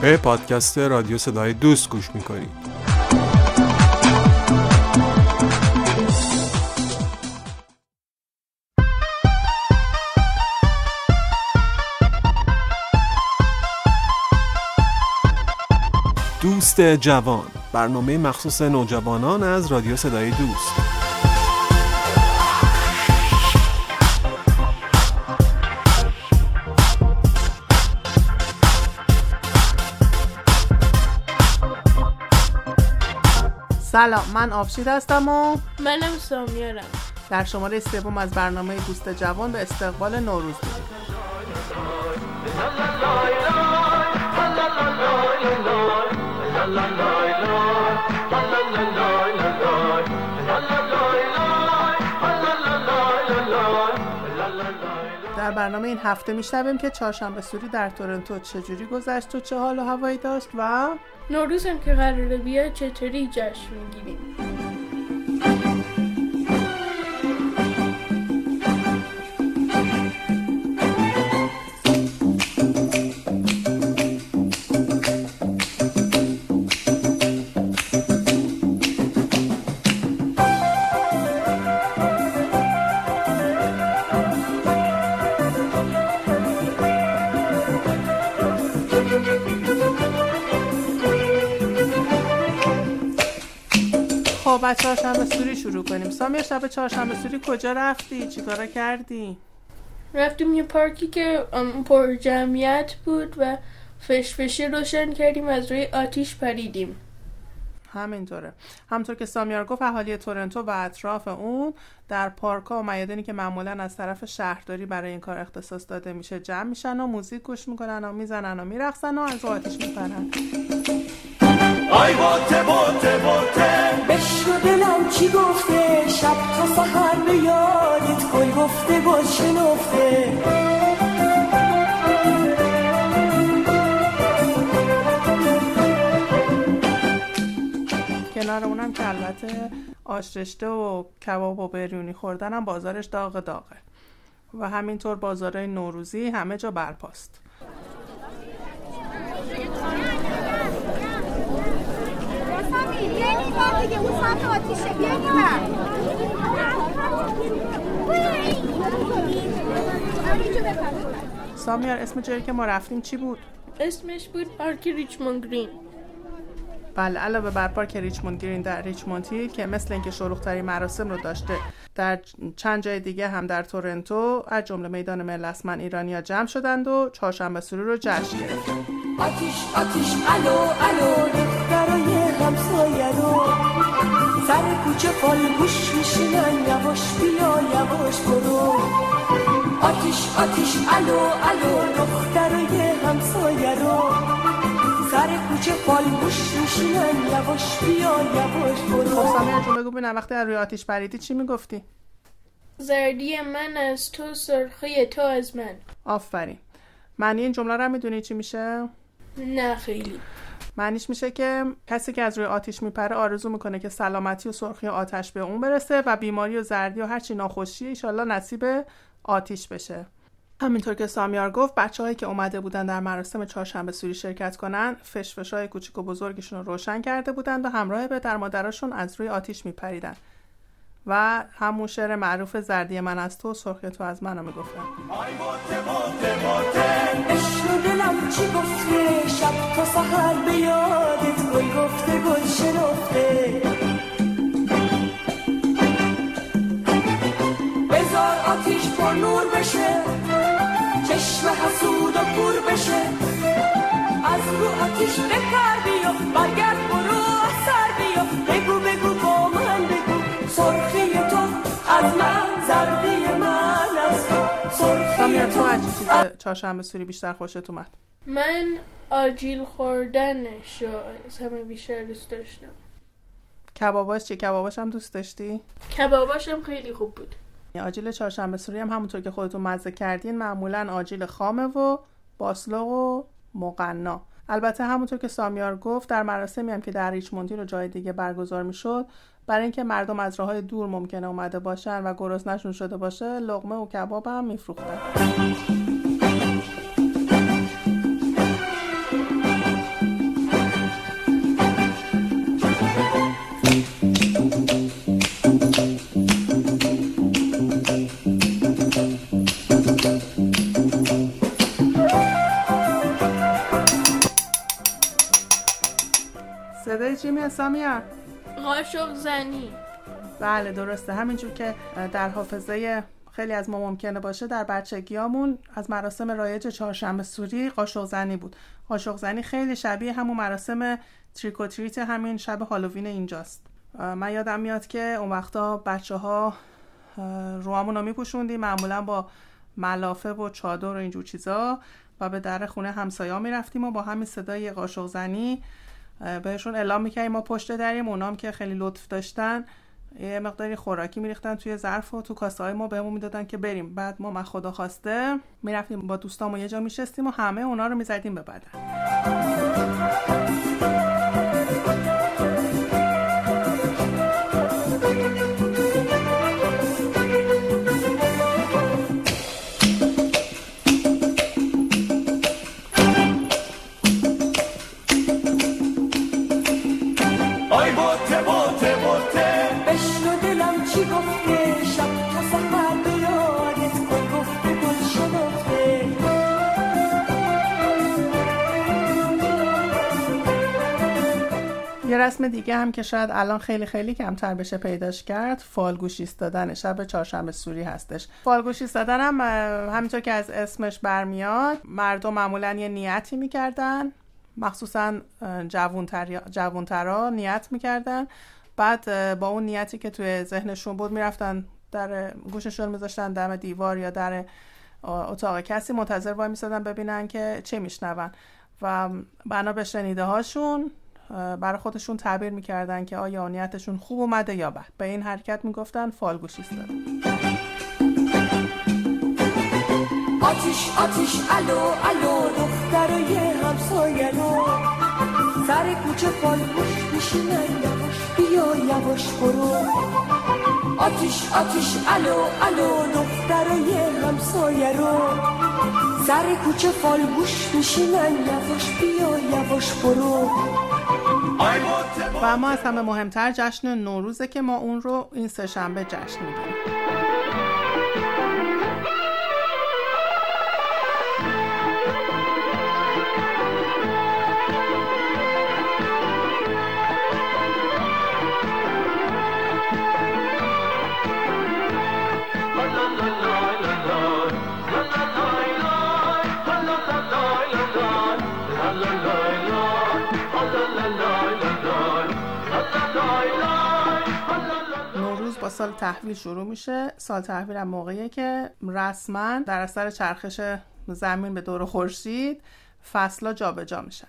به پادکست رادیو صدای دوست گوش می‌کنید دوست جوان. برنامه مخصوص نوجوانان از رادیو صدای دوست. سلام من آفشید هستم و منم سامیارم در شماره سوم از برنامه دوست جوان به استقبال نوروز در برنامه این هفته میشنویم که چهارشنبه سوری در تورنتو چجوری گذشت و چه حال و هوایی داشت و نوروز هم که قراره بیاد چطوری جشن می‌گیریم؟ چهارشنبه سوری شروع کنیم. سامیا شب چهارشنبه سوری کجا رفتی؟ چیکارا کردی؟ رفتیم یه پارکی که پر جمعیت بود و فشفشه روشن کردیم از روی آتیش پریدیم. همینطوره. همطور که سامیار گفت اهالی تورنتو و اطراف اون در پارک و میادینی که معمولا از طرف شهرداری برای این کار اختصاص داده میشه جمع میشن و موزیک گوش می‌کنن و می‌زنن و میرقصن و از آتیش میپرن. آی باته باته باته بشنو دلم چی گفته شب تا سحر به یادت گل گفته گل شنفته کنار اونم که البته آش رشته و کباب و بریونی خوردن هم بازارش داغ داغه و همینطور بازارهای نوروزی همه جا برپاست بیاین این بار دیگه اون سمت آتیشه بیاین این بر همینجا بپر سامیار اسم جایی که ما رفتیم چی بود؟ اسمش بود پارک ریچموند گرین بله علاوه بر پارک ریچموند گرین در ریچموند هیل که مثل اینکه شلوغ‌ترین مراسم رو داشته در چند جای دیگه هم در تورنتو از جمله میدان ملسمن ایرانیا جمع شدند و چهارشنبه سوری رو جشن گرفتند آتیش آتیش الو الو برای همسایه رو. سر کوچه پالگوش میشینن یواش بیا یواش برو. آتیش آتیش الو الو دخترای همسایه رو. سر کوچه پالگوش میشینن یواش بیا یواش خب برو. سامیار جون بگو ببینم وقتی از روی آتیش پریدی چی می‌گفتی؟ زردی من از تو سرخی تو از من. آفرین. معنی این جمله رو می‌دونی چی میشه؟ نه خیلی. معنیش میشه که کسی که از روی آتیش میپره آرزو می‌کنه که سلامتی و سرخی آتش به اون برسه و بیماری و زردی و هرچی ناخوشی ایشالله نصیب آتیش بشه. همینطور که سامیار گفت بچه هایی که اومده بودن در مراسم چهارشنبه سوری شرکت کنن فشفش های کوچیک و بزرگشون رو روشن کرده بودند و همراه به در مادرشون از روی آتیش میپریدن. و همون شعر معروف زردی من از تو سرخی تو از من رو می‌گفتن آی باته باته باته بشنو دلم چی گفته؟ شب تا سحر به یادت گل گفته گل شنفته. بذار آتیش پر نور بشه چشم حسود و کور بشه. از رو آتیش بپر بیا برگرد برو از سر بیا بگو بگو. سرخی تو از من زردی من از تو. سرخی سامیار تو تو از چه چیز چهارشنبه سوری بیشتر خوشت اومد. من آجیل خوردنش رو از همه بیشتر دوست داشتم. کباباش چی؟ کباباش هم دوست داشتی؟ کباباش هم خیلی خوب بود. آجیل چهارشنبه سوری هم همونطور که خودتون مزه کردین معمولا آجیل خامه و باسلاق و مقنا البته همونطور که سامیار گفت در مراسمی هم که در ریچموندی و جای دیگه برگزار می‌شد برای اینکه مردم از راههای دور ممکنه اومده باشن و گرسنشون شده باشه لقمه و کباب هم میفروختن. صدای چی میاد؟ قاشق زنی بله درسته. همینجور که در حافظه خیلی از ما ممکنه باشه در بچگیامون از مراسم رایج چهارشنبه سوری قاشق زنی بود. قاشق زنی خیلی شبیه همون مراسم تریکوتریت همین شب هالووین اینجاست. من یادم میاد که اون وقتا بچه ها روامون رو میپوشوندیم معمولا با ملافه و چادر و اینجور چیزا و به در خونه همسایا می‌رفتیم و با همین صدای قاشق زنی بهشون اعلام می‌کردیم ما پشت دریم اونام که خیلی لطف داشتن یه مقداری خوراکی میریختن توی ظرف و تو کاسه های ما بهمون می‌دادن که بریم. بعد ما من خدا خواسته می‌رفتیم با دوستامو یه جا میشستیم و همه اونا رو می‌زدیم به بدن. رسم دیگه هم که شاید الان خیلی خیلی کمتر بشه پیداش کرد فالگوش ایستادن شب چهارشنبه سوری هستش. فالگوش ایستادن هم همینطور که از اسمش برمیاد مردم معمولا یه نیتی می‌کردن. مخصوصا جوونترا نیت می‌کردن. بعد با اون نیتی که توی ذهنشون بود می‌رفتن در گوششون میذاشتن دم دیوار یا در اتاق کسی منتظر وای میسادن ببینن که چه میشنون. و بنا به شنیده هاشون برای خودشون تعبیر می‌کردن که آیا نیتشون خوب اومده یا بد. به این حرکت می‌گفتن فالگوش ایستادن آتیش آتیش الو الو دخترای همسایه رو سر کوچه فالگوش میشینن یواش بیا یواش برو. آتیش آتیش الو الو دخترای همسایه رو سر کوچه فالگوش میشینن یواش بیا یواش برو. و اما از همه مهمتر جشن نوروزه که ما اون رو این سه شنبه جشن می‌گیریم سال تحویل شروع میشه. سال تحویل هم موقعیه که رسما در اثر چرخش زمین به دور خورشید فصلا جابجا میشن.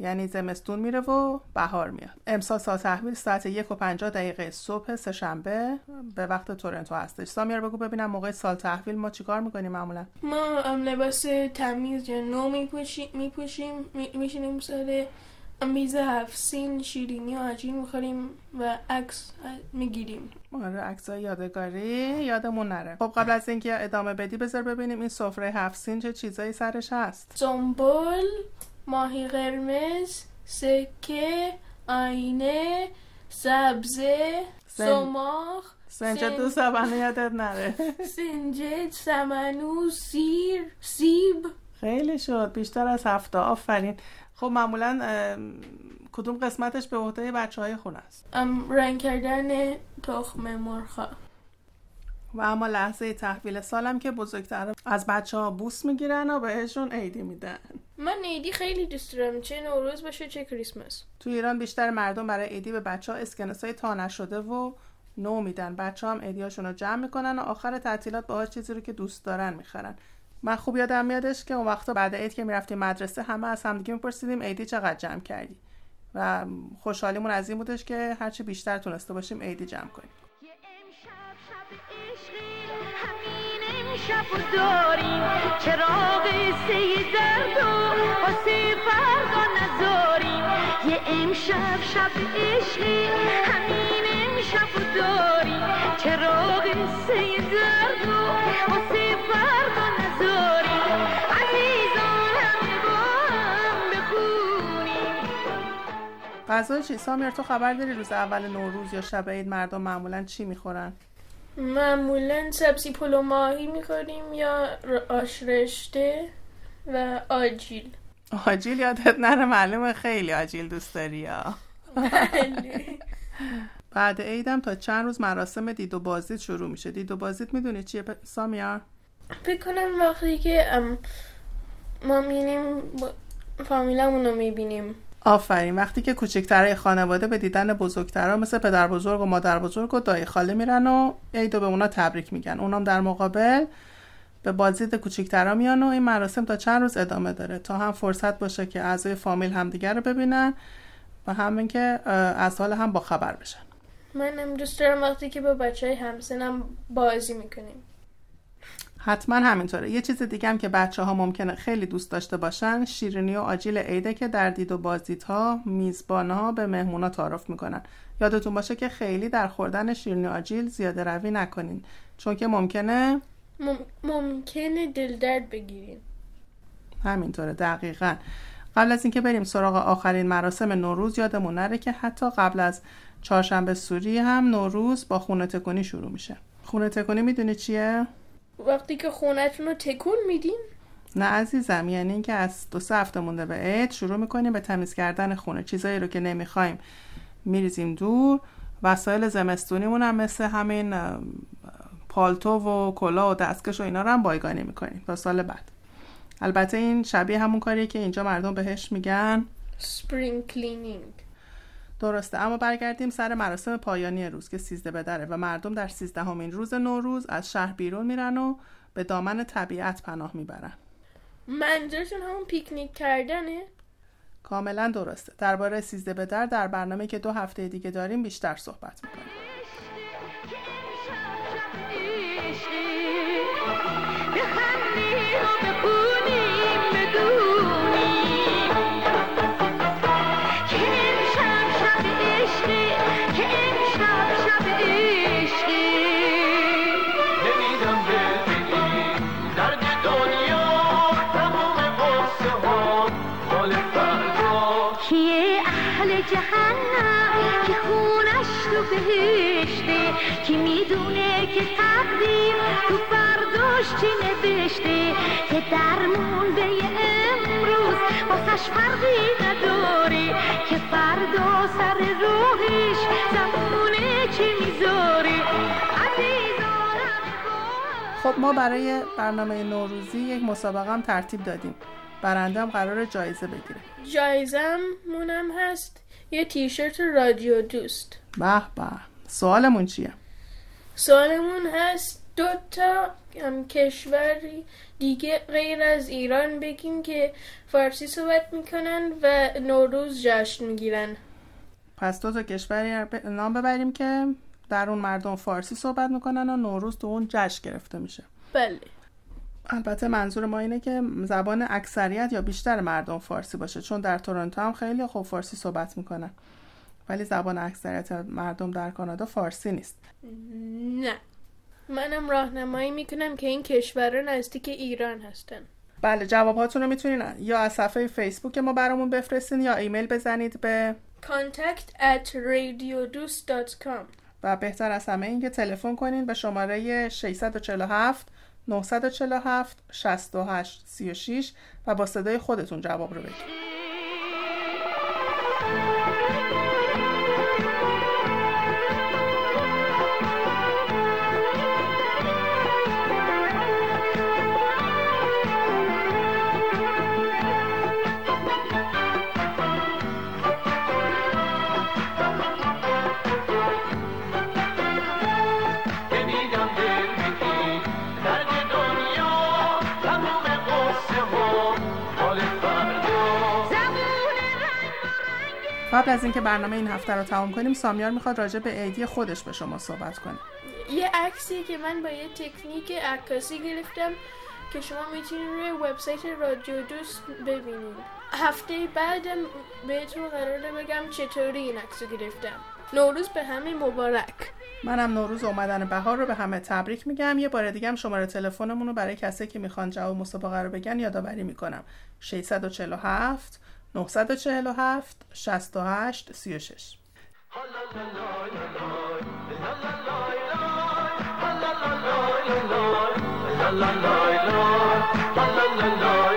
یعنی زمستون میره و بهار میاد. امسال سال تحویل ساعت یک و پنجاه دقیقه صبح سهشنبه به وقت تورنتو هستش. سامیار بگو ببینم موقع سال تحویل ما چیکار می‌کنیم معمولا؟ ما لباس تمیز یا نو میپوشیم میپوشیم میشینیم سر میز هفت سین شیرینی و آجین می‌خوریم و عکس می‌گیریم. آره عکسای یادگاری یادمون نره. خب قبل از اینکه ادامه بدی بذار ببینیم این سفره هفت سین چه چیزایی سرش هست. زنبل ماهی قرمز سکه آینه سبزه سماخ سنجه سن- دو زبانه یادت نره. سنجد سمنو سیر سیب. خیلی شد. بیشتر از هفته. آفرین. خب معمولا کدوم قسمتش به عهده بچه های خونه است رنگ کردن تخم مرغ و اما لحظه تحویل سالم که بزرگتر از بچه ها بوس می‌گیرن و بهشون عیدی میدن. من عیدی خیلی دوست دارم. چه نوروز باشه چه کریسمس. تو ایران بیشتر مردم برای عیدی به بچه ها اسکناس های تا نشده و نو میدن. بچه هم عیدیاشون رو جمع می‌کنن و آخر تعطیلات باهاش چیزی رو که دوست دارن می‌خرن. من خوب یادم میادش که اون وقتا بعد عید که می‌رفتیم مدرسه همه از همدیگه میپرسیدیم عیدی چقدر جمع کردی؟ و خوشحالیمون از این بودش که هرچی بیشتر تونسته باشیم عیدی جمع کنیم. شب و داریم. چراغ سه درد و واسه فردا نذاریم. یه امشب شب عشقی همین امشب و داریم. چراغ سه درد و واسه فردا غذای چی؟ سامیر تو خبر داری روز اول نوروز یا شب عید مردم معمولا چی می‌خورن؟ معمولا سبزی پلو ماهی می‌خوریم یا آش رشته و آجیل. آجیل یادت نره؟ معلومه خیلی آجیل دوست داری یا؟ بله. بعد عیدم تا چند روز مراسم دید و بازدید شروع میشه. دید و بازدید می‌دونی چیه؟ سامیار کنم وقتی که ما میریم با- فامیلمون رو می‌بینیم. آفرین. وقتی که کوچکترهای خانواده به دیدن بزرگترها مثل پدر بزرگ و مادر بزرگ و دایی خاله میرن و عید و به اونا تبریک میگن. اونام در مقابل به بازدید کوچکترها میان و این مراسم تا چند روز ادامه داره. تا هم فرصت باشه که اعضای فامیل همدیگر رو ببینن و همین که اه، از حال هم با خبر بشن. منم دوست دارم وقتی که با بچه های همسنم بازی می‌کنیم. حتما همینطوره. یه چیز دیگه هم که بچه ها ممکنه خیلی دوست داشته باشن شیرینی و آجیل عیده که در دید و بازدیدها میزبان ها به مهمونا تعارف می‌کنن. یادتون باشه که خیلی در خوردن شیرینی و آجیل زیاده روی نکنین. چون که ممکنه مم- ممکنه دل درد بگیریم همینطوره دقیقا. قبل از اینکه بریم سراغ آخرین مراسم نوروز یادمون نره که حتی قبل از چهارشنبه سوری هم نوروز با خونه تکونی شروع میشه. خونه تکونی می‌دونی چیه؟ وقتی که خونتون رو تکون میدین؟ نه عزیزم یعنی اینکه از دو سه هفته مونده به عید شروع می‌کنیم به تمیز کردن خونه. چیزایی رو که نمی‌خوایم میریزیم دور. وسایل زمستونیمون هم مثل همین پالتو و کلاه و دستکش و اینا رو هم بایگانی می‌کنیم تا سال بعد. البته این شبیه همون کاریه که اینجا مردم بهش میگن spring cleaning درسته. اما برگردیم سر مراسم پایانی روز که سیزده بدره و مردم در سیزدهمین روز نوروز از شهر بیرون میرن و به دامن طبیعت پناه می‌برن. منظورتون همون پیکنیک کردنه؟ کاملا درسته. درباره سیزده به در در برنامه که دو هفته دیگه داریم بیشتر صحبت می‌کنیم. نمیدم چی نوشته؟ که درمون به امروز واسش فرقی نداره که فردا سر روحش زمونه چی می‌ذاره؟ خب ما برای برنامه نوروزی یک مسابقه هم ترتیب دادیم. برنده هم قرار جایزه بگیره. جایزم مونم هست. یه تیشرت رادیو دوست. به به. سوالمون چیه؟ سوالمون هست دو تا هم کشوری دیگه غیر از ایران بگیم که فارسی صحبت می‌کنن و نوروز جشن می‌گیرن. پس دو تا کشوری نام ببریم که در اون مردم فارسی صحبت می‌کنن و نوروز تو اون جشن گرفته میشه. بله. البته منظور ما اینه که زبان اکثریت یا بیشتر مردم فارسی باشه چون در تورنتو هم خیلی خوب فارسی صحبت می‌کنن. ولی زبان اکثریت مردم در کانادا فارسی نیست. نه. منم راهنمایی می‌کنم که این کشورها نزدیک ایران هستن. بله جوابهاتون رو می‌تونین یا از صفحه فیسبوک ما برامون بفرستین یا ایمیل بزنید به contact at radiodus.com و بهتر از همه این که تلفن کنین به شماره 647 947 68 36 و با صدای خودتون جواب رو بگید قبل از اینکه برنامه این هفته رو تمام کنیم سامیار می‌خواد راجع به عیدی خودش به شما صحبت کنه. یه عکسی که من با یه تکنیک عکاسی گرفتم که شما می‌تونید روی وبسایت رادیو دوست ببینید. هفته بعدم بهتون قراره بگم چطوری این عکس رو گرفتم. نوروز به همه مبارک. منم نوروز اومدن بهار رو به همه تبریک میگم. یه بار دیگه هم شماره تلفنمون رو برای کسی که می‌خوان جواب مسابقه رو بگن یادآوری می‌کنم. 647 947 68 36 la la la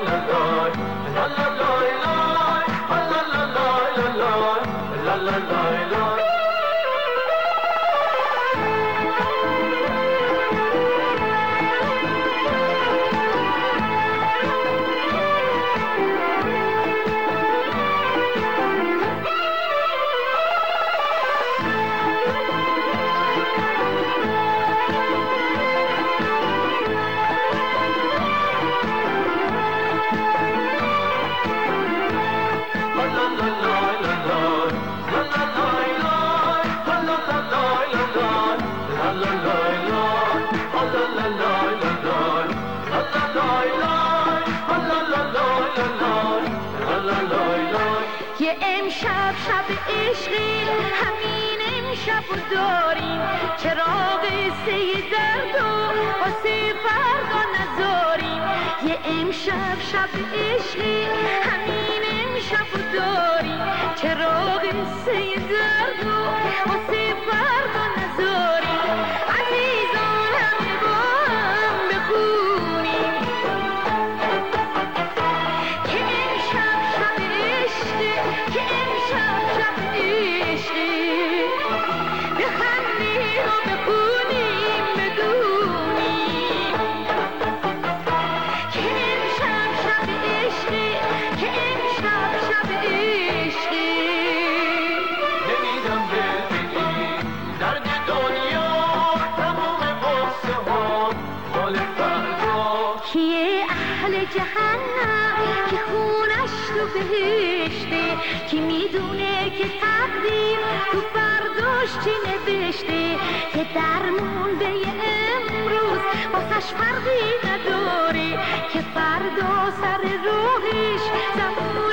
عشقی همین امشب داریم. چراغ سه درد و واسه فردا نذاریم یه امشب شب عشقی همین امشب داریم. چراغ سه درد و واسه فردا نذاریم کی می‌دونه که تقدیم تو فرداش چی نوشته که در مونده امروز واسش فرقی نداره که فردا سر روحش زبون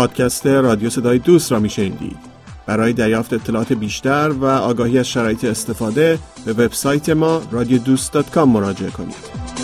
پادکست رادیو صدای دوست را میشنیدید برای دریافت اطلاعات بیشتر و آگاهی از شرایط استفاده به وبسایت ما رادیو دوست مراجعه کنید.